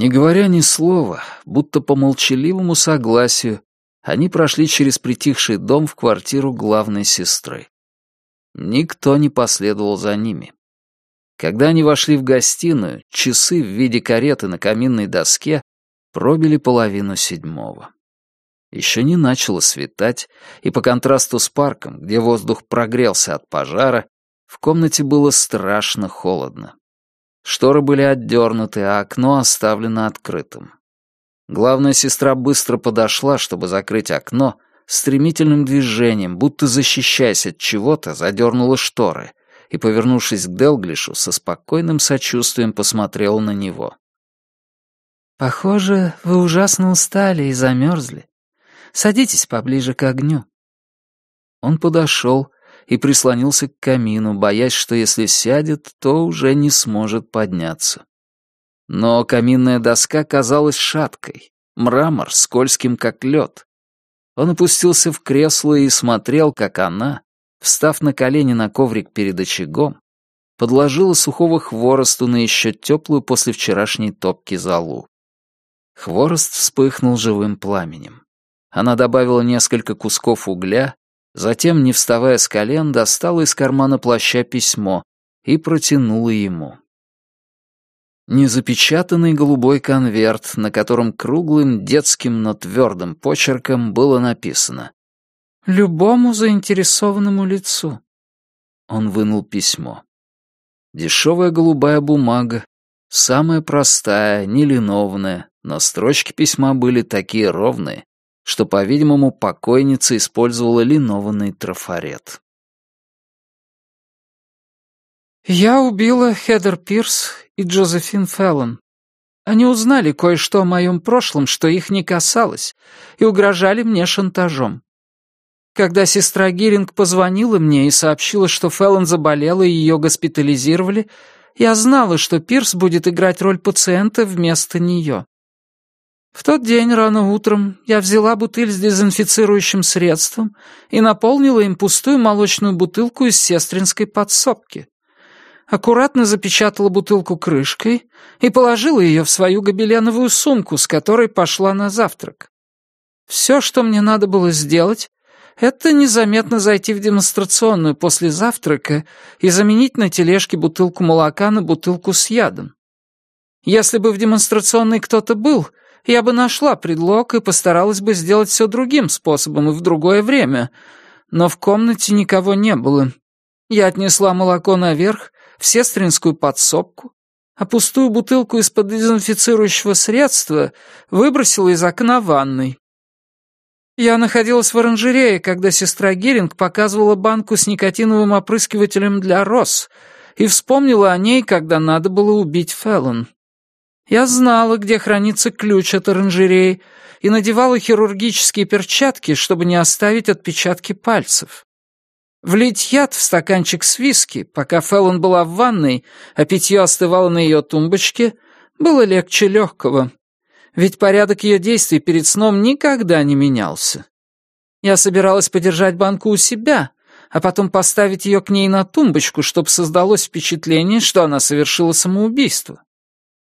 Не говоря ни слова, будто по молчаливому согласию, они прошли через притихший дом в квартиру главной сестры. Никто не последовал за ними. Когда они вошли в гостиную, часы в виде кареты на каминной доске пробили половину седьмого. Еще не начало светать, и по контрасту с парком, где воздух прогрелся от пожара, в комнате было страшно холодно. Шторы были отдернуты, а окно оставлено открытым. Главная сестра быстро подошла, чтобы закрыть окно, стремительным движением, будто защищаясь от чего-то, задернула шторы и, повернувшись к Делглишу, со спокойным сочувствием посмотрела на него. «Похоже, вы ужасно устали и замерзли. Садитесь поближе к огню». Он подошел и прислонился к камину, боясь, что если сядет, то уже не сможет подняться. Но каминная доска казалась шаткой, мрамор скользким, как лед. Он опустился в кресло и смотрел, как она, встав на колени на коврик перед очагом, подложила сухого хворосту на еще теплую после вчерашней топки залу. Хворост вспыхнул живым пламенем. Она добавила несколько кусков угля, затем, не вставая с колен, достала из кармана плаща письмо и протянула ему незапечатанный голубой конверт, на котором круглым детским, но твердым почерком было написано «Любому заинтересованному лицу». Он вынул письмо. Дешевая голубая бумага, самая простая, нелиновная, но строчки письма были такие ровные, что, по-видимому, покойница использовала линованный трафарет. «Я убила Хедер Пирс и Джозефин Феллон. Они узнали кое-что о моем прошлом, что их не касалось, и угрожали мне шантажом. Когда сестра Гиринг позвонила мне и сообщила, что Феллон заболела и ее госпитализировали, я знала, что Пирс будет играть роль пациента вместо нее. В тот день рано утром я взяла бутыль с дезинфицирующим средством и наполнила им пустую молочную бутылку из сестринской подсобки аккуратно запечатала бутылку крышкой и положила ее в свою гобеленовую сумку, с которой пошла на завтрак. Все, что мне надо было сделать, это незаметно зайти в демонстрационную после завтрака и заменить на тележке бутылку молока на бутылку с ядом. Если бы в демонстрационной кто-то был, я бы нашла предлог и постаралась бы сделать все другим способом и в другое время, но в комнате никого не было. Я отнесла молоко наверх в сестринскую подсобку, а пустую бутылку из-под дезинфицирующего средства выбросила из окна ванной. Я находилась в оранжерее, когда сестра Геринг показывала банку с никотиновым опрыскивателем для роз и вспомнила о ней, когда надо было убить Феллон. Я знала, где хранится ключ от оранжереи, и надевала хирургические перчатки, чтобы не оставить отпечатки пальцев. Влить яд в стаканчик с виски, пока Феллон была в ванной, а питье остывало на ее тумбочке, было легче легкого. Ведь порядок ее действий перед сном никогда не менялся. Я собиралась подержать банку у себя, а потом поставить ее к ней на тумбочку, чтобы создалось впечатление, что она совершила самоубийство.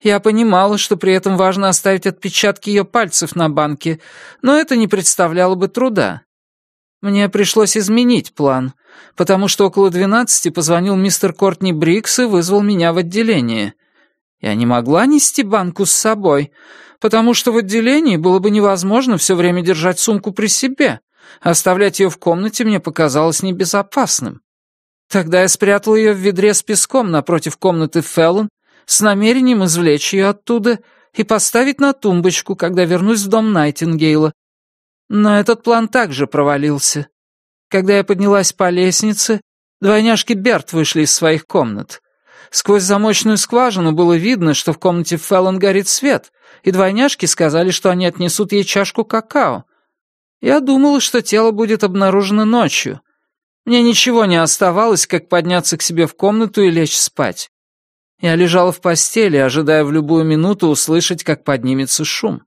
Я понимала, что при этом важно оставить отпечатки ее пальцев на банке, но это не представляло бы труда. Мне пришлось изменить план, потому что около двенадцати позвонил мистер Кортни Брикс и вызвал меня в отделение. Я не могла нести банку с собой, потому что в отделении было бы невозможно все время держать сумку при себе. Оставлять ее в комнате мне показалось небезопасным. Тогда я спрятал ее в ведре с песком напротив комнаты Феллон с намерением извлечь ее оттуда и поставить на тумбочку, когда вернусь в дом Найтингейла, но этот план также провалился. Когда я поднялась по лестнице, двойняшки Берт вышли из своих комнат. Сквозь замочную скважину было видно, что в комнате Феллон горит свет, и двойняшки сказали, что они отнесут ей чашку какао. Я думала, что тело будет обнаружено ночью. Мне ничего не оставалось, как подняться к себе в комнату и лечь спать. Я лежала в постели, ожидая в любую минуту услышать, как поднимется шум.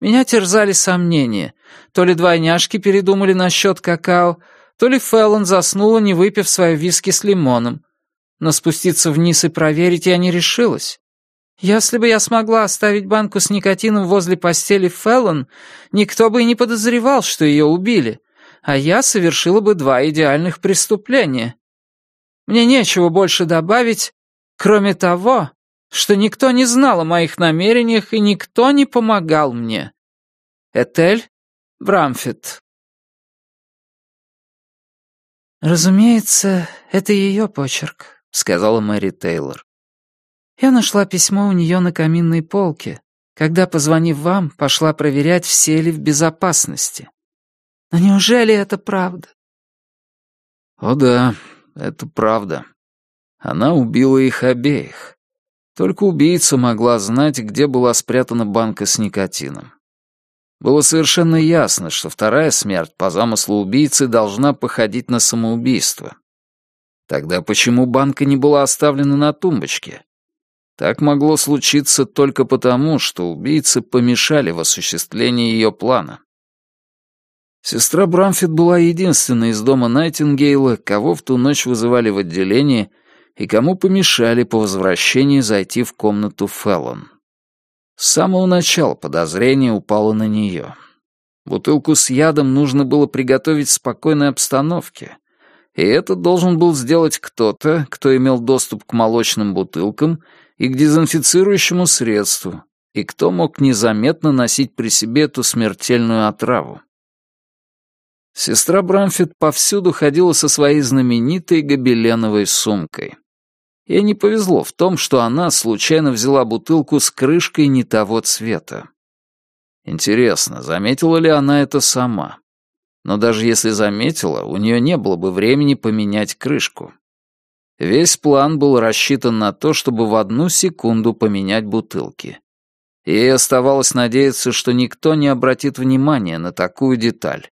Меня терзали сомнения. То ли двойняшки передумали насчет какао, то ли Феллон заснула, не выпив свою виски с лимоном. Но спуститься вниз и проверить я не решилась. Если бы я смогла оставить банку с никотином возле постели Феллон, никто бы и не подозревал, что ее убили, а я совершила бы два идеальных преступления. Мне нечего больше добавить, кроме того, что никто не знал о моих намерениях и никто не помогал мне. Этель Брамфит. «Разумеется, это ее почерк», — сказала Мэри Тейлор. «Я нашла письмо у нее на каминной полке, когда, позвонив вам, пошла проверять, все ли в безопасности. Но неужели это правда?» «О да, это правда. Она убила их обеих. Только убийца могла знать, где была спрятана банка с никотином. Было совершенно ясно, что вторая смерть по замыслу убийцы должна походить на самоубийство. Тогда почему банка не была оставлена на тумбочке? Так могло случиться только потому, что убийцы помешали в осуществлении ее плана. Сестра Брамфит была единственной из дома Найтингейла, кого в ту ночь вызывали в отделение и кому помешали по возвращении зайти в комнату Феллон. С самого начала подозрение упало на нее. Бутылку с ядом нужно было приготовить в спокойной обстановке, и это должен был сделать кто-то, кто имел доступ к молочным бутылкам и к дезинфицирующему средству, и кто мог незаметно носить при себе эту смертельную отраву. Сестра Брамфит повсюду ходила со своей знаменитой гобеленовой сумкой. Ей не повезло в том, что она случайно взяла бутылку с крышкой не того цвета. Интересно, заметила ли она это сама? Но даже если заметила, у нее не было бы времени поменять крышку. Весь план был рассчитан на то, чтобы в одну секунду поменять бутылки. Ей оставалось надеяться, что никто не обратит внимания на такую деталь.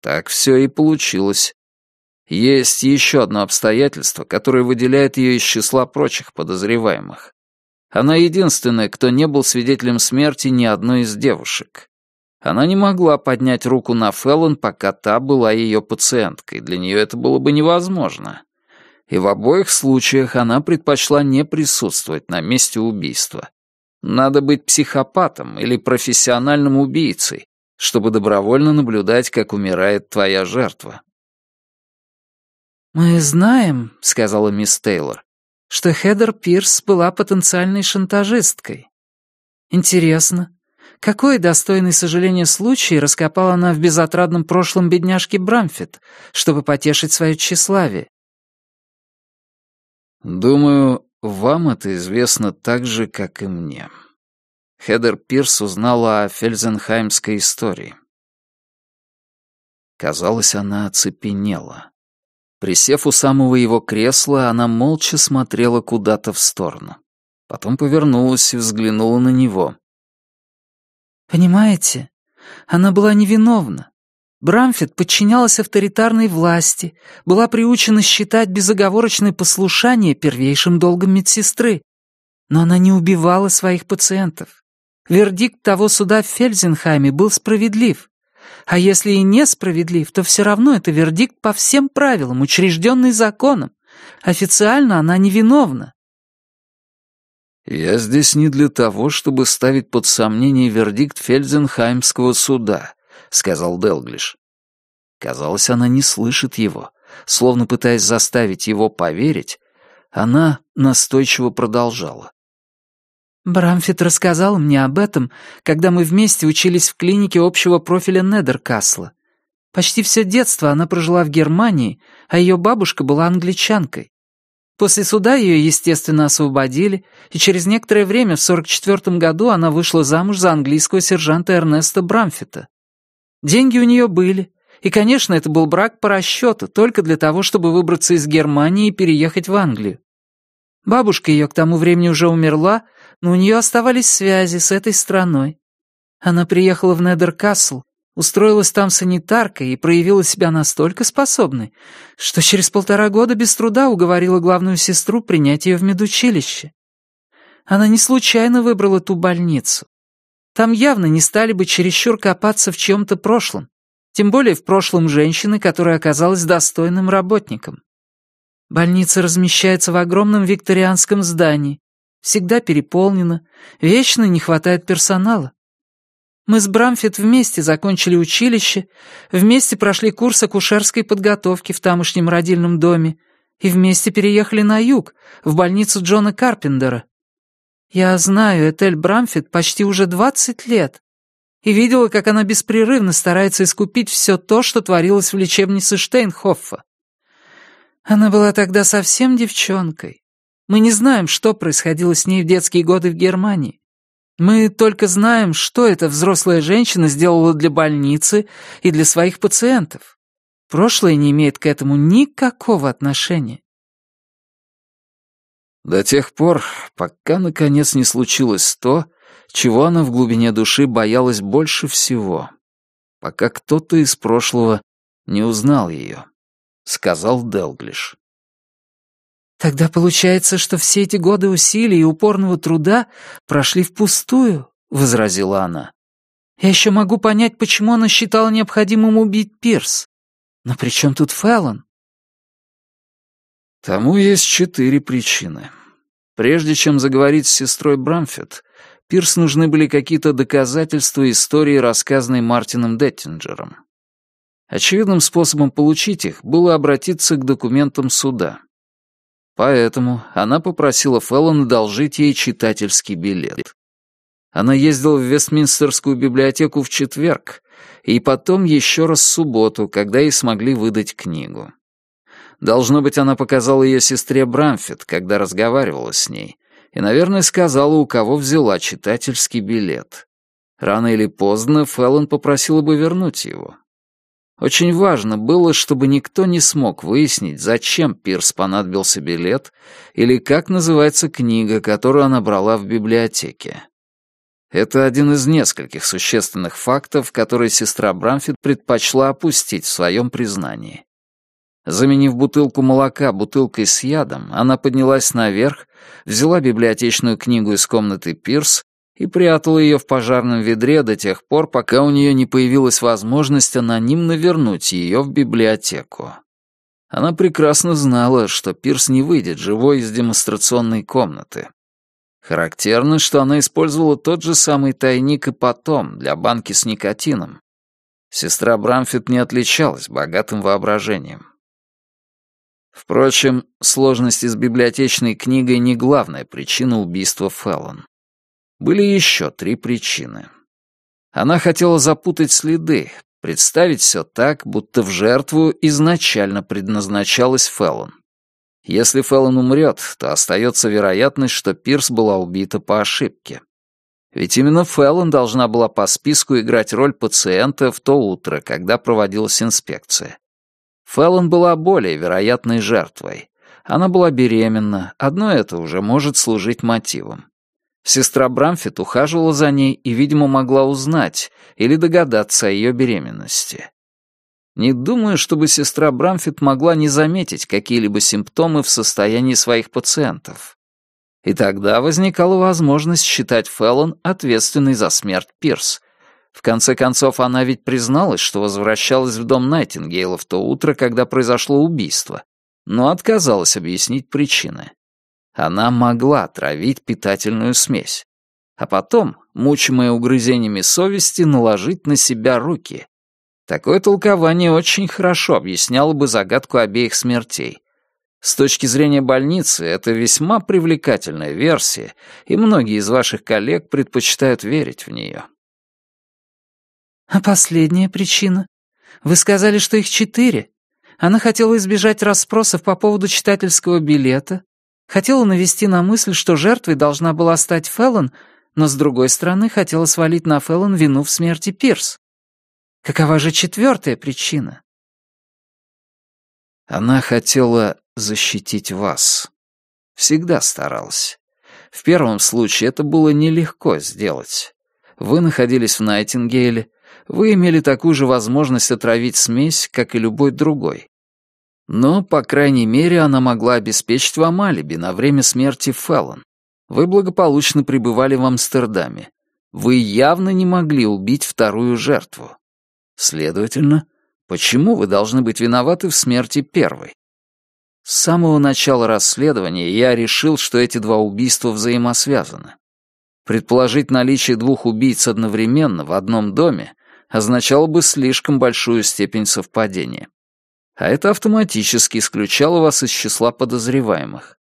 Так все и получилось. Есть еще одно обстоятельство, которое выделяет ее из числа прочих подозреваемых. Она единственная, кто не был свидетелем смерти ни одной из девушек. Она не могла поднять руку на Феллон, пока та была ее пациенткой. Для нее это было бы невозможно. И в обоих случаях она предпочла не присутствовать на месте убийства. Надо быть психопатом или профессиональным убийцей, чтобы добровольно наблюдать, как умирает твоя жертва. «Мы знаем», — сказала мисс Тейлор, «что Хедер Пирс была потенциальной шантажисткой. Интересно, какой достойный сожаления случай раскопала она в безотрадном прошлом бедняжки Брамфит, чтобы потешить свое тщеславие?» «Думаю, вам это известно так же, как и мне». Хедер Пирс узнала о фельзенхаймской истории. Казалось, она оцепенела. Присев у самого его кресла, она молча смотрела куда-то в сторону. Потом повернулась и взглянула на него. «Понимаете, она была невиновна. Брамфит подчинялась авторитарной власти, была приучена считать безоговорочное послушание первейшим долгом медсестры. Но она не убивала своих пациентов. Вердикт того суда в Фельзенхайме был справедлив. А если и несправедлив, то все равно это вердикт по всем правилам, учрежденный законом. Официально она невиновна. «Я здесь не для того, чтобы ставить под сомнение вердикт Фельдзенхаймского суда», — сказал Делглиш. Казалось, она не слышит его. Словно пытаясь заставить его поверить, она настойчиво продолжала. Брамфит рассказал мне об этом, когда мы вместе учились в клинике общего профиля Недеркасла. Почти все детство она прожила в Германии, а ее бабушка была англичанкой. После суда ее, естественно, освободили, и через некоторое время, в 44 году, она вышла замуж за английского сержанта Эрнеста Брамфита. Деньги у нее были, и, конечно, это был брак по расчету, только для того, чтобы выбраться из Германии и переехать в Англию. Бабушка ее к тому времени уже умерла, но у нее оставались связи с этой страной. Она приехала в Недеркасл, устроилась там санитаркой и проявила себя настолько способной, что через полтора года без труда уговорила главную сестру принять ее в медучилище. Она не случайно выбрала ту больницу. Там явно не стали бы чересчур копаться в чем-то прошлом, тем более в прошлом женщины, которая оказалась достойным работником. Больница размещается в огромном викторианском здании, всегда переполнена, вечно не хватает персонала. Мы с Брамфит вместе закончили училище, вместе прошли курс акушерской подготовки в тамошнем родильном доме и вместе переехали на юг, в больницу Джона Карпендера. Я знаю Этель Брамфит почти уже двадцать лет и видела, как она беспрерывно старается искупить все то, что творилось в лечебнице Штейнхоффа. Она была тогда совсем девчонкой. Мы не знаем, что происходило с ней в детские годы в Германии. Мы только знаем, что эта взрослая женщина сделала для больницы и для своих пациентов. Прошлое не имеет к этому никакого отношения. До тех пор, пока наконец не случилось то, чего она в глубине души боялась больше всего, пока кто-то из прошлого не узнал ее, — сказал Делглиш. Тогда получается, что все эти годы усилий и упорного труда прошли впустую, — возразила она. Я еще могу понять, почему она считала необходимым убить Пирс. Но при чем тут Фэллон? Тому есть четыре причины. Прежде чем заговорить с сестрой Брамфет, Пирс нужны были какие-то доказательства истории, рассказанной Мартином Деттинджером. Очевидным способом получить их было обратиться к документам суда. Поэтому она попросила Феллон одолжить ей читательский билет. Она ездила в Вестминстерскую библиотеку в четверг, и потом еще раз в субботу, когда ей смогли выдать книгу. Должно быть, она показала ее сестре Брамфет, когда разговаривала с ней, и, наверное, сказала, у кого взяла читательский билет. Рано или поздно Феллон попросила бы вернуть его. Очень важно было, чтобы никто не смог выяснить, зачем Пирс понадобился билет или как называется книга, которую она брала в библиотеке. Это один из нескольких существенных фактов, которые сестра Брамфит предпочла опустить в своем признании. Заменив бутылку молока бутылкой с ядом, она поднялась наверх, взяла библиотечную книгу из комнаты Пирс и прятала ее в пожарном ведре до тех пор, пока у нее не появилась возможность анонимно вернуть ее в библиотеку. Она прекрасно знала, что Пирс не выйдет живой из демонстрационной комнаты. Характерно, что она использовала тот же самый тайник и потом для банки с никотином. Сестра Брамфит не отличалась богатым воображением. Впрочем, сложности с библиотечной книгой не главная причина убийства Феллон. Были еще три причины. Она хотела запутать следы, представить все так, будто в жертву изначально предназначалась Феллон. Если Феллон умрет, то остается вероятность, что Пирс была убита по ошибке. Ведь именно Феллон должна была по списку играть роль пациента в то утро, когда проводилась инспекция. Феллон была более вероятной жертвой. Она была беременна, одно это уже может служить мотивом. Сестра Брамфит ухаживала за ней и, видимо, могла узнать или догадаться о ее беременности. Не думаю, чтобы сестра Брамфит могла не заметить какие-либо симптомы в состоянии своих пациентов. И тогда возникала возможность считать Феллон ответственной за смерть Пирс, в конце концов, она ведь призналась, что возвращалась в дом Найтингейла в то утро, когда произошло убийство, но отказалась объяснить причины. Она могла отравить питательную смесь, а потом, мучимая угрызениями совести, наложить на себя руки. Такое толкование очень хорошо объясняло бы загадку обеих смертей. С точки зрения больницы, это весьма привлекательная версия, и многие из ваших коллег предпочитают верить в нее. «А последняя причина? Вы сказали, что их четыре. Она хотела избежать расспросов по поводу читательского билета, хотела навести на мысль, что жертвой должна была стать Феллон, но, с другой стороны, хотела свалить на Феллон вину в смерти Пирс. Какова же четвертая причина?» Она хотела защитить вас. Всегда старалась. В первом случае это было нелегко сделать. Вы находились в Найтингейле, вы имели такую же возможность отравить смесь, как и любой другой. Но, по крайней мере, она могла обеспечить вам алиби на время смерти Феллон. Вы благополучно пребывали в Амстердаме. Вы явно не могли убить вторую жертву. Следовательно, почему вы должны быть виноваты в смерти первой? С самого начала расследования я решил, что эти два убийства взаимосвязаны. Предположить наличие двух убийц одновременно в одном доме означало бы слишком большую степень совпадения. А это автоматически исключало вас из числа подозреваемых.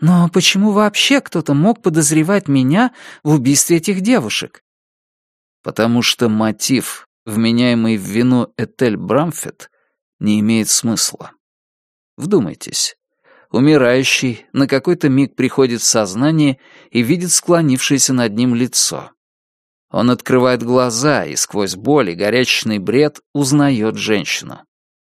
Но почему вообще кто-то мог подозревать меня в убийстве этих девушек? Потому что мотив, вменяемый в вину Этель Брамфет, не имеет смысла. Вдумайтесь. Умирающий на какой-то миг приходит в сознание и видит склонившееся над ним лицо. Он открывает глаза и сквозь боль и горячечный бред узнает женщину.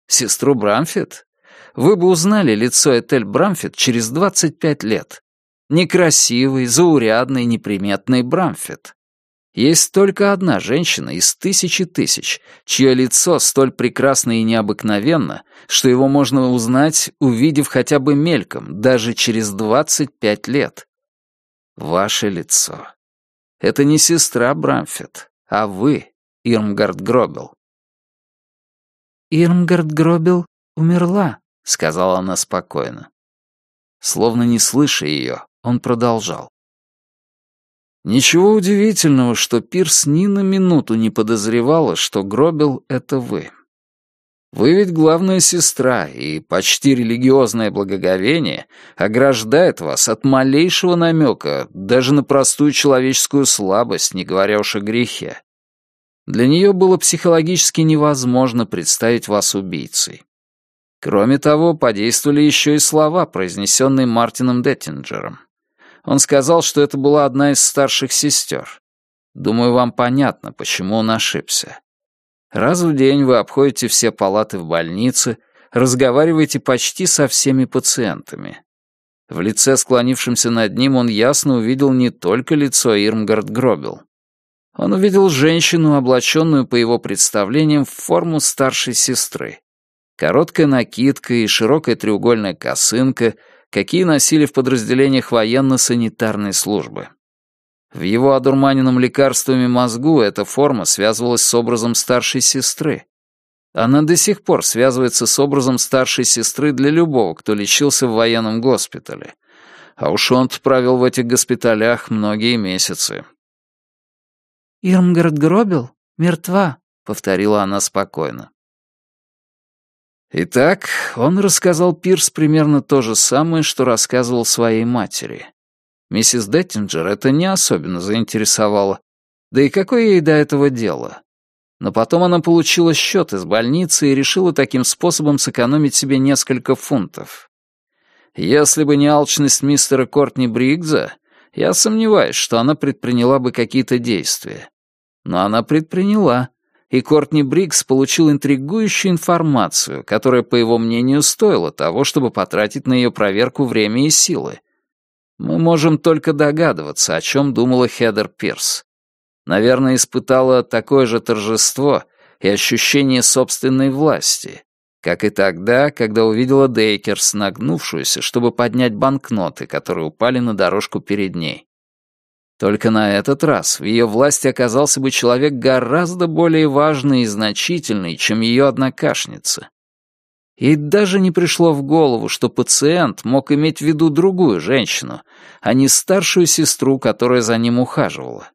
Сестру Брамфет? Вы бы узнали лицо Этель Брамфет через 25 лет. Некрасивый, заурядный, неприметный Брамфет. Есть только одна женщина из тысячи тысяч, чье лицо столь прекрасно и необыкновенно, что его можно узнать, увидев хотя бы мельком, даже через 25 лет. Ваше лицо. Это не сестра Брамфет, а вы, Ирмгард Гробел. «Ирмгард Гробел умерла», — сказала она спокойно. Словно не слыша ее, он продолжал. Ничего удивительного, что Пирс ни на минуту не подозревала, что Гробел — это вы. Вы ведь главная сестра, и почти религиозное благоговение ограждает вас от малейшего намека, даже на простую человеческую слабость, не говоря уж о грехе. Для нее было психологически невозможно представить вас убийцей. Кроме того, подействовали еще и слова, произнесенные Мартином Деттинджером. Он сказал, что это была одна из старших сестер. Думаю, вам понятно, почему он ошибся. Раз в день вы обходите все палаты в больнице, разговариваете почти со всеми пациентами. В лице, склонившемся над ним, он ясно увидел не только лицо Ирмгард Гробел. Он увидел женщину, облаченную, по его представлениям, в форму старшей сестры. Короткая накидка и широкая треугольная косынка — какие носили в подразделениях военно-санитарной службы. В его одурманенном лекарствами мозгу эта форма связывалась с образом старшей сестры. Она до сих пор связывается с образом старшей сестры для любого, кто лечился в военном госпитале. А уж он провел в этих госпиталях многие месяцы. «Ирмгард Гробел мертва», — повторила она спокойно. Итак, он рассказал Пирс примерно то же самое, что рассказывал своей матери. Миссис Деттинджер это не особенно заинтересовало. Да и какое ей до этого дело? Но потом она получила счет из больницы и решила таким способом сэкономить себе несколько фунтов. Если бы не алчность мистера Кортни Бригза, я сомневаюсь, что она предприняла бы какие-то действия. Но она предприняла и Кортни Брикс получил интригующую информацию, которая, по его мнению, стоила того, чтобы потратить на ее проверку время и силы. Мы можем только догадываться, о чем думала Хедер Пирс. Наверное, испытала такое же торжество и ощущение собственной власти, как и тогда, когда увидела Дейкерс, нагнувшуюся, чтобы поднять банкноты, которые упали на дорожку перед ней. Только на этот раз в ее власти оказался бы человек гораздо более важный и значительный, чем ее однокашница. Ей даже не пришло в голову, что пациент мог иметь в виду другую женщину, а не старшую сестру, которая за ним ухаживала.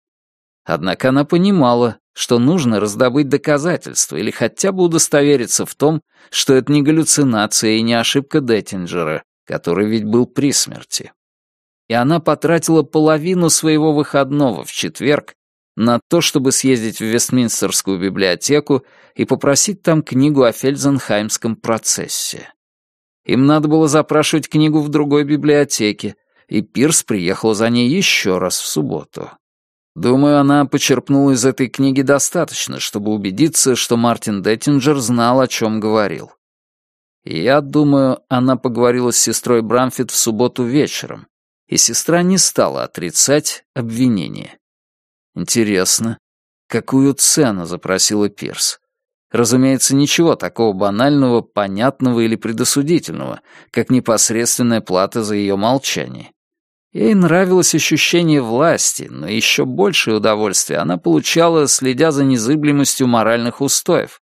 Однако она понимала, что нужно раздобыть доказательства или хотя бы удостовериться в том, что это не галлюцинация и не ошибка Деттинджера, который ведь был при смерти и она потратила половину своего выходного в четверг на то, чтобы съездить в Вестминстерскую библиотеку и попросить там книгу о Фельдзенхаймском процессе. Им надо было запрашивать книгу в другой библиотеке, и Пирс приехал за ней еще раз в субботу. Думаю, она почерпнула из этой книги достаточно, чтобы убедиться, что Мартин Деттинджер знал, о чем говорил. Я думаю, она поговорила с сестрой Брамфит в субботу вечером, и сестра не стала отрицать обвинение. Интересно, какую цену запросила Пирс? Разумеется, ничего такого банального, понятного или предосудительного, как непосредственная плата за ее молчание. Ей нравилось ощущение власти, но еще большее удовольствие она получала, следя за незыблемостью моральных устоев.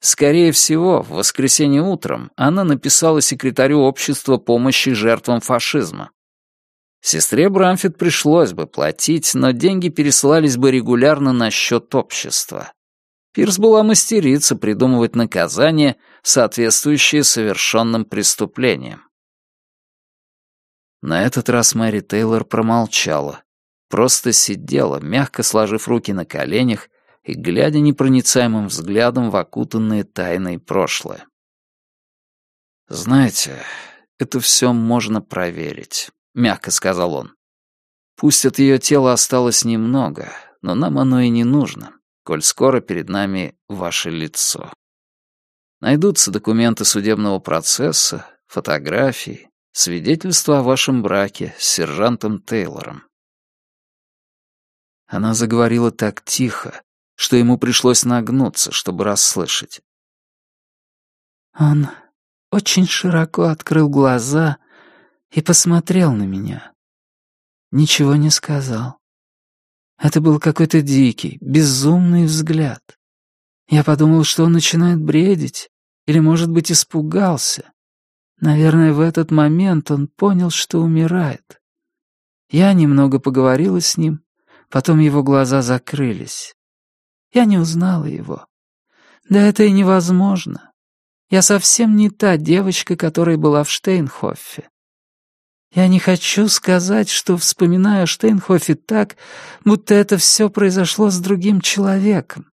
Скорее всего, в воскресенье утром она написала секретарю общества помощи жертвам фашизма. Сестре Брамфит пришлось бы платить, но деньги пересылались бы регулярно на счет общества. Пирс была мастерица придумывать наказания, соответствующие совершенным преступлениям. На этот раз Мэри Тейлор промолчала. Просто сидела, мягко сложив руки на коленях и глядя непроницаемым взглядом в окутанное тайной прошлое. «Знаете, это все можно проверить», — мягко сказал он. «Пусть от ее тела осталось немного, но нам оно и не нужно, коль скоро перед нами ваше лицо. Найдутся документы судебного процесса, фотографии, свидетельства о вашем браке с сержантом Тейлором. Она заговорила так тихо, что ему пришлось нагнуться, чтобы расслышать. Он очень широко открыл глаза и посмотрел на меня. Ничего не сказал. Это был какой-то дикий, безумный взгляд. Я подумал, что он начинает бредить, или, может быть, испугался. Наверное, в этот момент он понял, что умирает. Я немного поговорила с ним, потом его глаза закрылись. Я не узнала его. Да это и невозможно. Я совсем не та девочка, которая была в Штейнхофе. Я не хочу сказать, что вспоминаю о Штейнхофе так, будто это все произошло с другим человеком.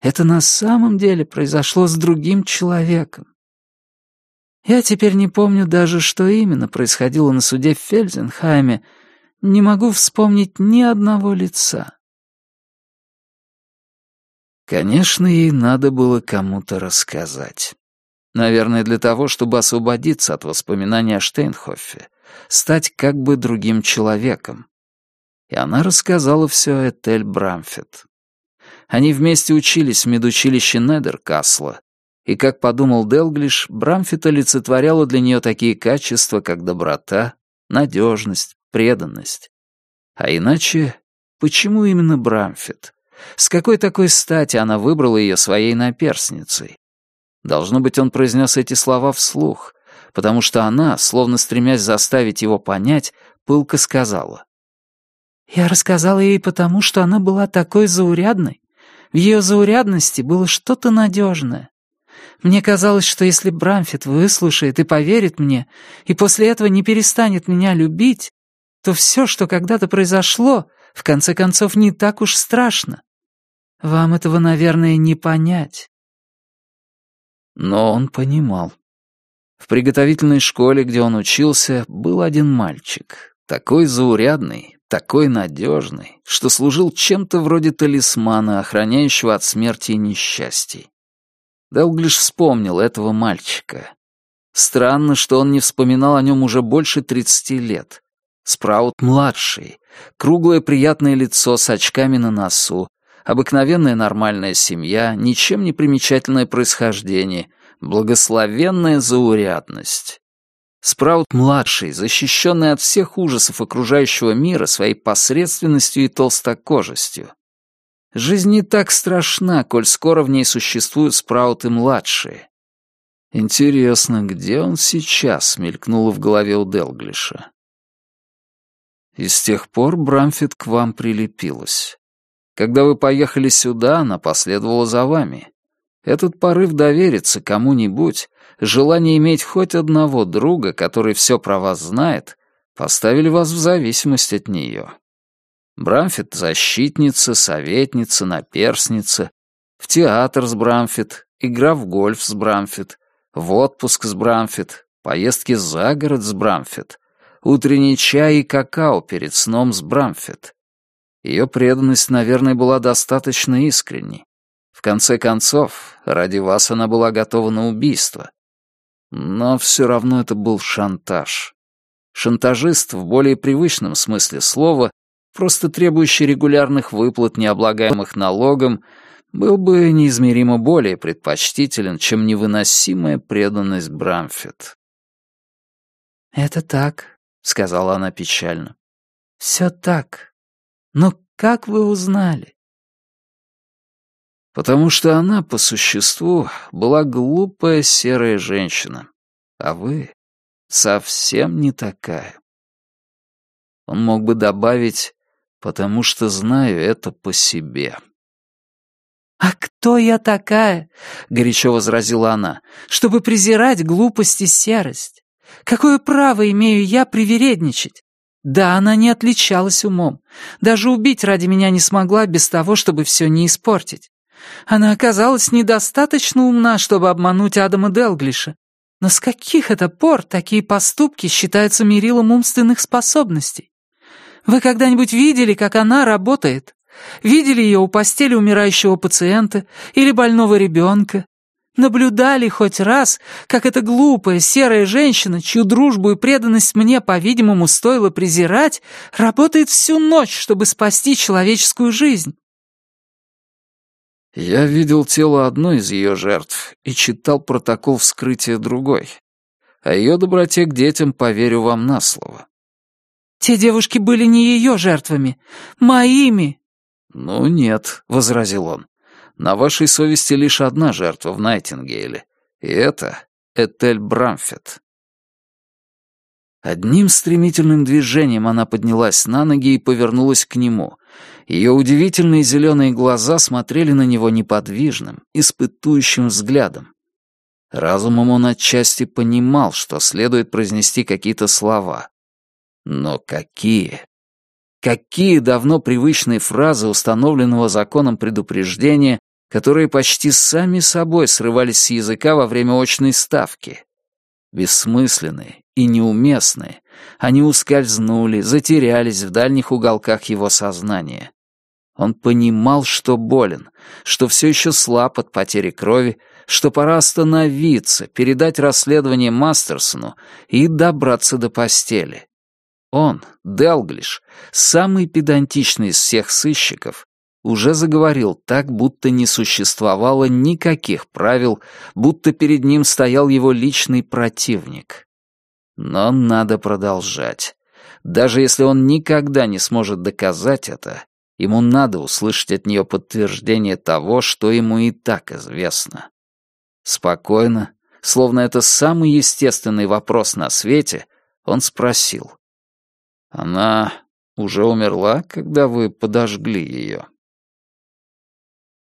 Это на самом деле произошло с другим человеком. Я теперь не помню даже, что именно происходило на суде в Фельзенхайме, не могу вспомнить ни одного лица. Конечно, ей надо было кому-то рассказать. Наверное, для того, чтобы освободиться от воспоминаний о Штейнхофе, стать как бы другим человеком. И она рассказала все Этель Брамфет. Они вместе учились в медучилище Недеркасла, и, как подумал Делглиш, Брамфет олицетворяла для нее такие качества, как доброта, надежность, преданность. А иначе, почему именно Брамфет? С какой такой стати она выбрала ее своей наперсницей? Должно быть, он произнес эти слова вслух, потому что она, словно стремясь заставить его понять, пылко сказала. «Я рассказала ей потому, что она была такой заурядной. В ее заурядности было что-то надежное. Мне казалось, что если Брамфит выслушает и поверит мне, и после этого не перестанет меня любить, то все, что когда-то произошло, в конце концов, не так уж страшно. Вам этого, наверное, не понять. Но он понимал. В приготовительной школе, где он учился, был один мальчик, такой заурядный, такой надежный, что служил чем-то вроде талисмана, охраняющего от смерти и несчастий. Делглиш вспомнил этого мальчика. Странно, что он не вспоминал о нем уже больше тридцати лет. Спраут-младший, круглое приятное лицо с очками на носу, обыкновенная нормальная семья, ничем не примечательное происхождение, благословенная заурядность. Спраут-младший, защищенный от всех ужасов окружающего мира своей посредственностью и толстокожестью. Жизнь не так страшна, коль скоро в ней существуют спрауты-младшие. Интересно, где он сейчас, мелькнуло в голове у Делглиша. И с тех пор Брамфит к вам прилепилась. Когда вы поехали сюда, она последовала за вами. Этот порыв довериться кому-нибудь, желание иметь хоть одного друга, который все про вас знает, поставили вас в зависимость от нее. Брамфит — защитница, советница, наперсница, в театр с Брамфит, игра в гольф с Брамфит, в отпуск с Брамфит, поездки за город с Брамфит, утренний чай и какао перед сном с Брамфит. Ее преданность, наверное, была достаточно искренней. В конце концов, ради вас она была готова на убийство. Но все равно это был шантаж. Шантажист в более привычном смысле слова, просто требующий регулярных выплат, необлагаемых налогом, был бы неизмеримо более предпочтителен, чем невыносимая преданность Брамфет. «Это так», — сказала она печально. «Все так. Но как вы узнали?» Потому что она, по существу, была глупая серая женщина, а вы совсем не такая. Он мог бы добавить «потому что знаю это по себе». «А кто я такая?» — горячо возразила она. «Чтобы презирать глупость и серость. Какое право имею я привередничать? Да, она не отличалась умом. Даже убить ради меня не смогла без того, чтобы все не испортить. Она оказалась недостаточно умна, чтобы обмануть Адама Делглиша. Но с каких это пор такие поступки считаются мерилом умственных способностей? Вы когда-нибудь видели, как она работает? Видели ее у постели умирающего пациента или больного ребенка? Наблюдали хоть раз, как эта глупая, серая женщина, чью дружбу и преданность мне, по-видимому, стоило презирать, работает всю ночь, чтобы спасти человеческую жизнь? Я видел тело одной из ее жертв и читал протокол вскрытия другой. О ее доброте к детям поверю вам на слово. Те девушки были не ее жертвами, моими. Ну нет, возразил он. На вашей совести лишь одна жертва в Найтингейле, и это Этель Брамфет. Одним стремительным движением она поднялась на ноги и повернулась к нему. Ее удивительные зеленые глаза смотрели на него неподвижным, испытующим взглядом. Разумом он отчасти понимал, что следует произнести какие-то слова. Но какие? Какие давно привычные фразы установленного законом предупреждения которые почти сами собой срывались с языка во время очной ставки. Бессмысленные и неуместные, они ускользнули, затерялись в дальних уголках его сознания. Он понимал, что болен, что все еще слаб от потери крови, что пора остановиться, передать расследование Мастерсону и добраться до постели. Он, Делглиш, самый педантичный из всех сыщиков, уже заговорил так, будто не существовало никаких правил, будто перед ним стоял его личный противник. Но надо продолжать. Даже если он никогда не сможет доказать это, ему надо услышать от нее подтверждение того, что ему и так известно. Спокойно, словно это самый естественный вопрос на свете, он спросил. «Она уже умерла, когда вы подожгли ее?»